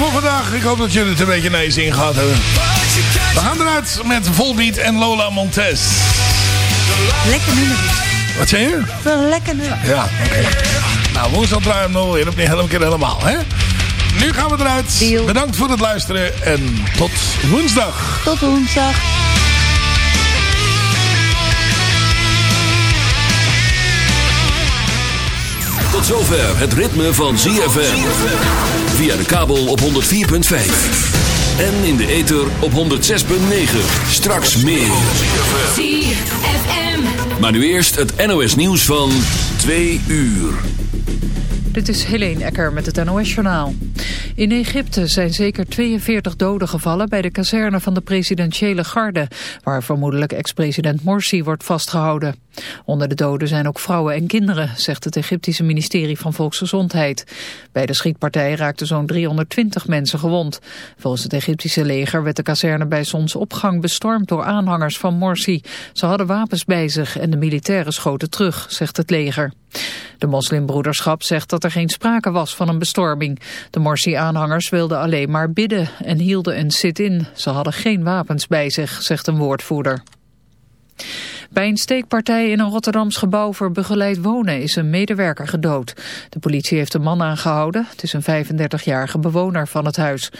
voor vandaag. Ik hoop dat jullie het een beetje naar je zin gehad hebben. We gaan eruit met Volbeat en Lola Montez. Lekker nummer. Wat zei je? Wel lekker nummer. Ja, oké. Nou, woensdag draaien we hem nog weer op een hele keer helemaal, hè? Nu gaan we eruit. Deal. Bedankt voor het luisteren en tot woensdag. Tot woensdag. Tot zover het ritme van ZFM. Via de kabel op 104.5. En in de ether op 106.9. Straks meer. ZFM. Maar nu eerst het NOS nieuws van 2 uur. Dit is Helene Ecker met het NOS-journaal. In Egypte zijn zeker 42 doden gevallen bij de kazerne van de presidentiële garde... waar vermoedelijk ex-president Morsi wordt vastgehouden. Onder de doden zijn ook vrouwen en kinderen, zegt het Egyptische ministerie van Volksgezondheid. Bij de schietpartij raakten zo'n 320 mensen gewond. Volgens het Egyptische leger werd de kazerne bij zonsopgang bestormd door aanhangers van Morsi. Ze hadden wapens bij zich en de militairen schoten terug, zegt het leger. De moslimbroederschap zegt dat er geen sprake was van een bestorming. De Morsi-aanhangers wilden alleen maar bidden en hielden een sit-in. Ze hadden geen wapens bij zich, zegt een woordvoerder. Bij een steekpartij in een Rotterdams gebouw voor begeleid wonen is een medewerker gedood. De politie heeft een man aangehouden. Het is een 35-jarige bewoner van het huis.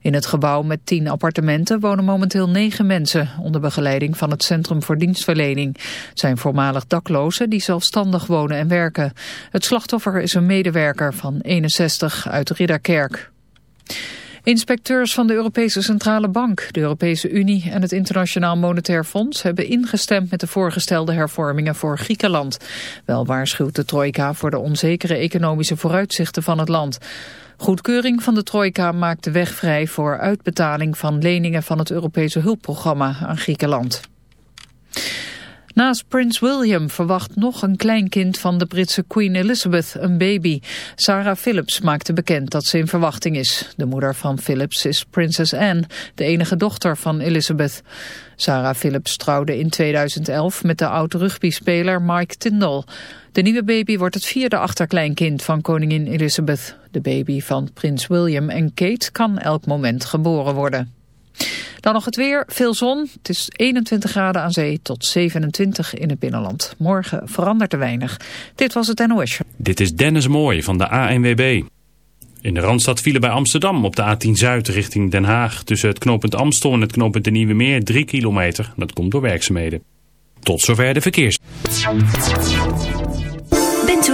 In het gebouw met 10 appartementen wonen momenteel 9 mensen... onder begeleiding van het Centrum voor Dienstverlening. Het zijn voormalig daklozen die zelfstandig wonen en werken. Het slachtoffer is een medewerker van 61 uit Ridderkerk. Inspecteurs van de Europese Centrale Bank, de Europese Unie en het Internationaal Monetair Fonds hebben ingestemd met de voorgestelde hervormingen voor Griekenland. Wel waarschuwt de trojka voor de onzekere economische vooruitzichten van het land. Goedkeuring van de trojka maakt de weg vrij voor uitbetaling van leningen van het Europese hulpprogramma aan Griekenland. Naast Prins William verwacht nog een kleinkind van de Britse Queen Elizabeth een baby. Sarah Phillips maakte bekend dat ze in verwachting is. De moeder van Phillips is prinses Anne, de enige dochter van Elizabeth. Sarah Phillips trouwde in 2011 met de oud-rugbyspeler Mike Tyndall. De nieuwe baby wordt het vierde achterkleinkind van koningin Elizabeth. De baby van prins William en Kate kan elk moment geboren worden. Dan nog het weer, veel zon. Het is 21 graden aan zee tot 27 in het binnenland. Morgen verandert er weinig. Dit was het NOS. Dit is Dennis Mooij van de ANWB. In de Randstad vielen bij Amsterdam op de A10 Zuid richting Den Haag... tussen het knooppunt Amstel en het knooppunt de Nieuwe Meer 3 kilometer. Dat komt door werkzaamheden. Tot zover de verkeers.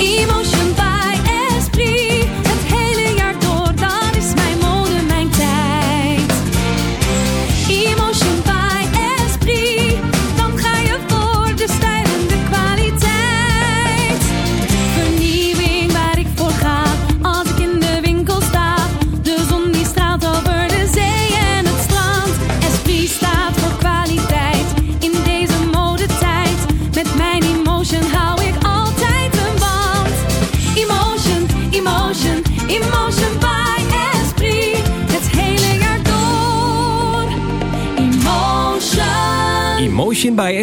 一梦生发。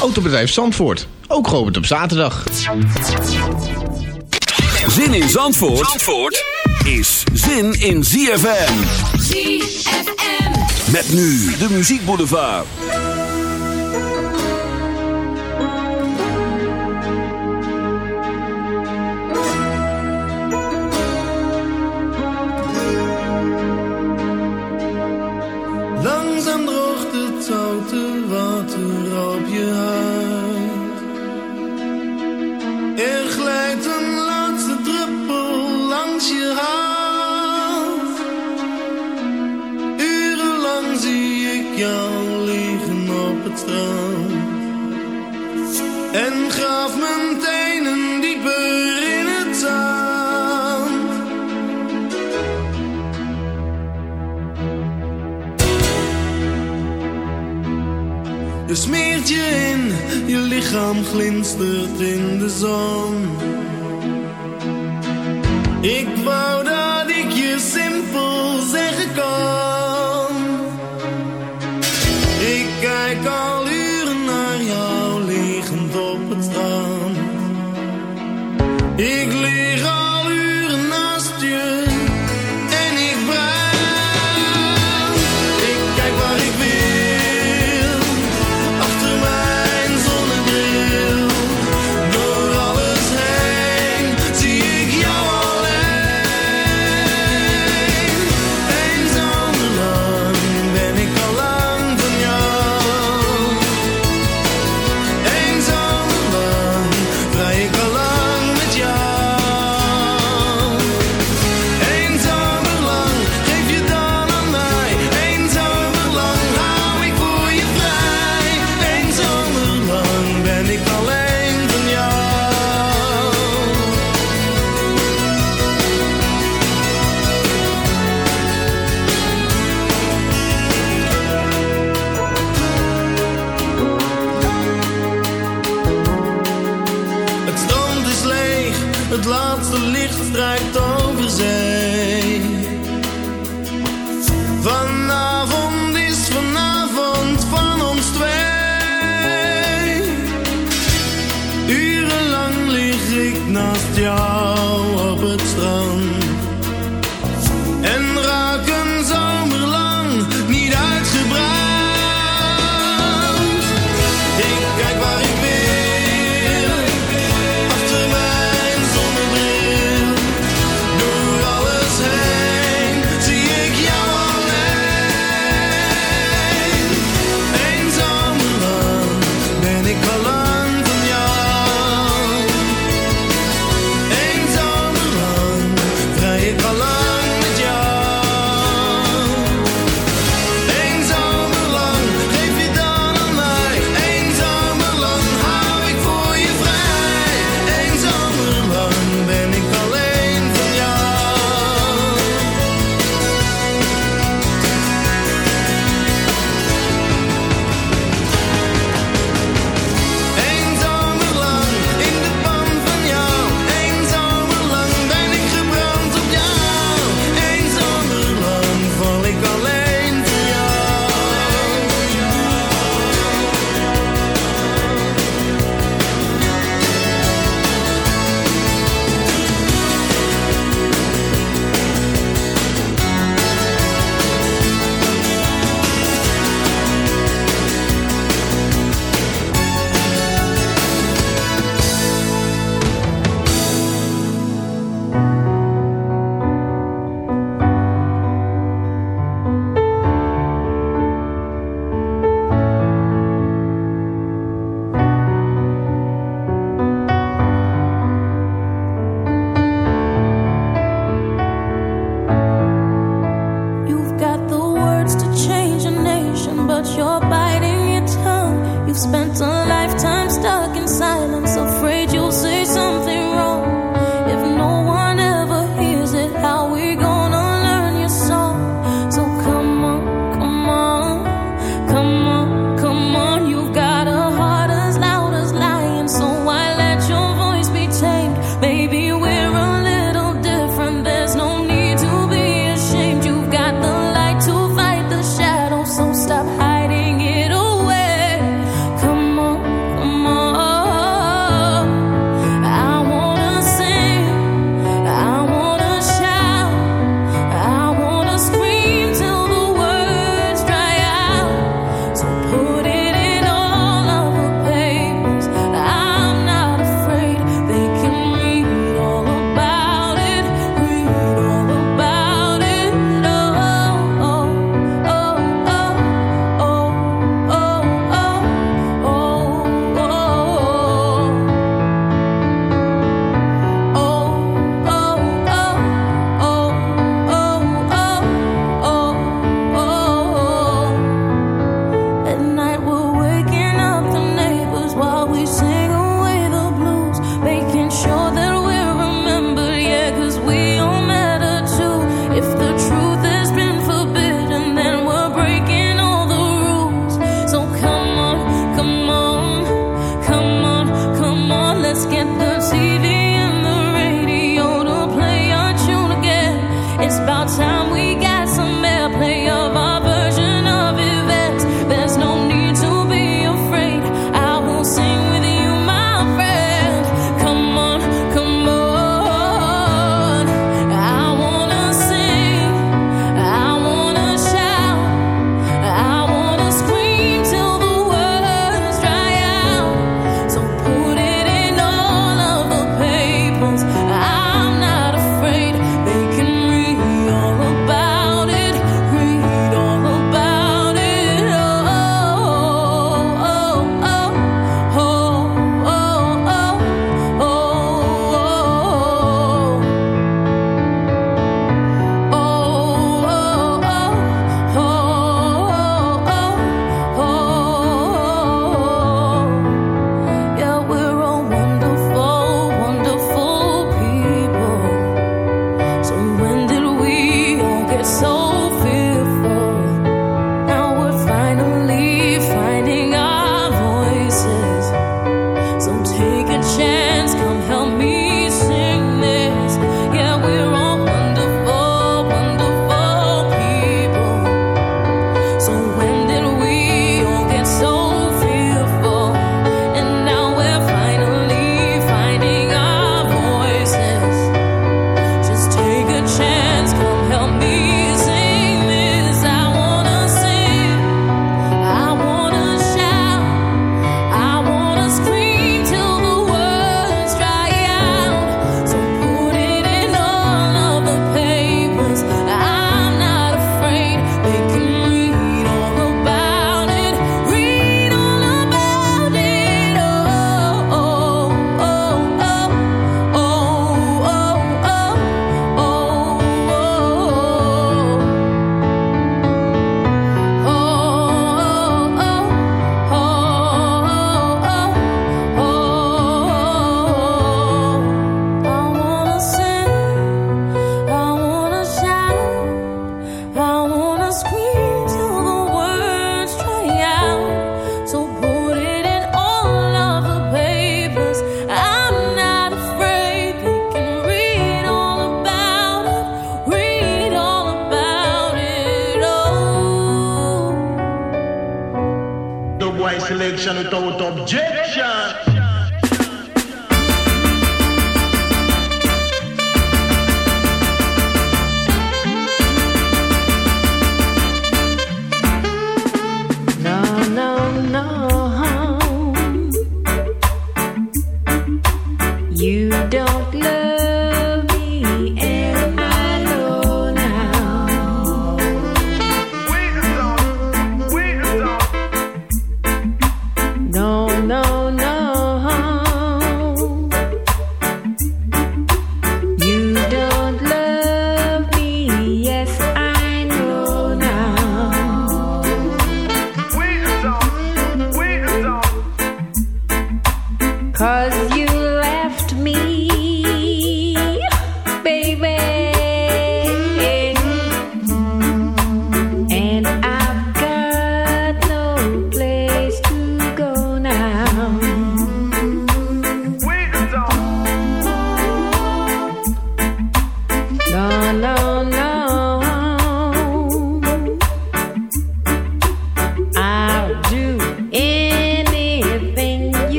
Autobedrijf Zandvoort. Ook gehoord op zaterdag. Zin in Zandvoort, Zandvoort is zin in ZFM. ZFM. Met nu de Muziek Boulevard. Je smeert je in, je lichaam glinstert in de zon. Ik wou dat ik je simpel zeggen kan.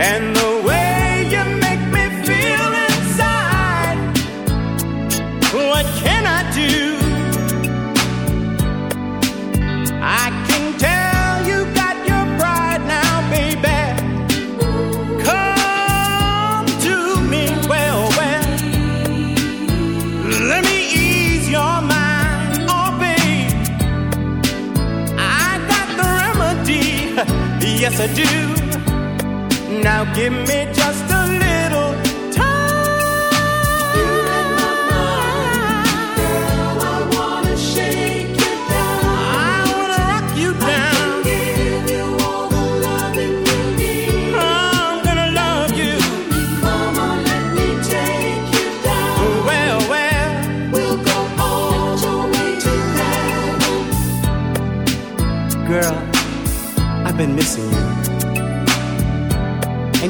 and the way you make me feel inside. What can I do? I can tell you got your pride now, baby. Come to me, well, well. Let me ease your mind, oh, babe. I got the remedy, yes, I do. Now give me just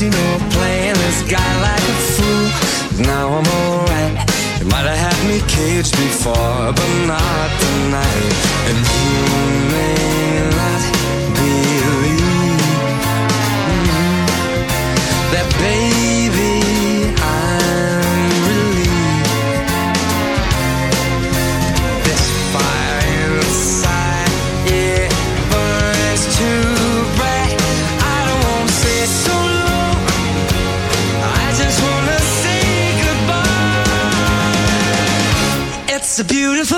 you know, playing this guy like a fool. Now I'm alright. You might have had me caged before, but not tonight. And you may not believe mm that, baby. a beautiful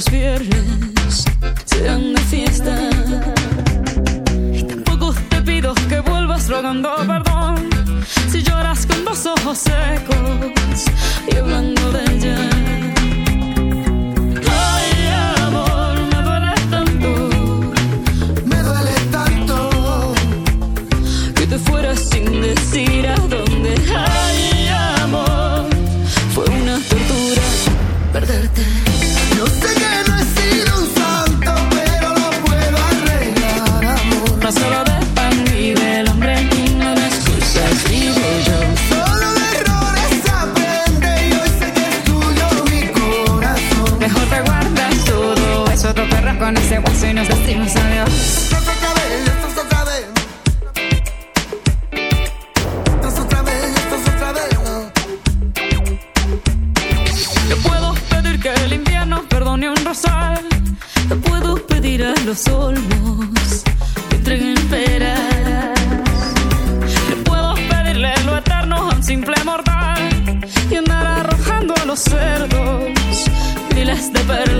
das but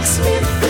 makes me feel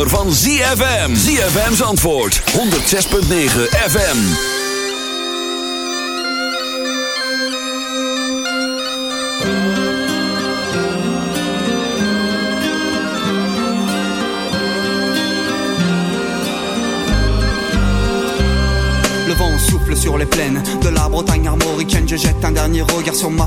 zomer van ZFM. ZFM's antwoord. 106.9 FM. Le vent souffle sur les plaines de la Bretagne armoricaine. Je jette un dernier regard sur ma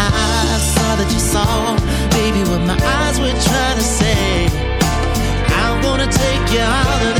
I saw that you saw, baby, what my eyes were trying to say. I'm gonna take you out of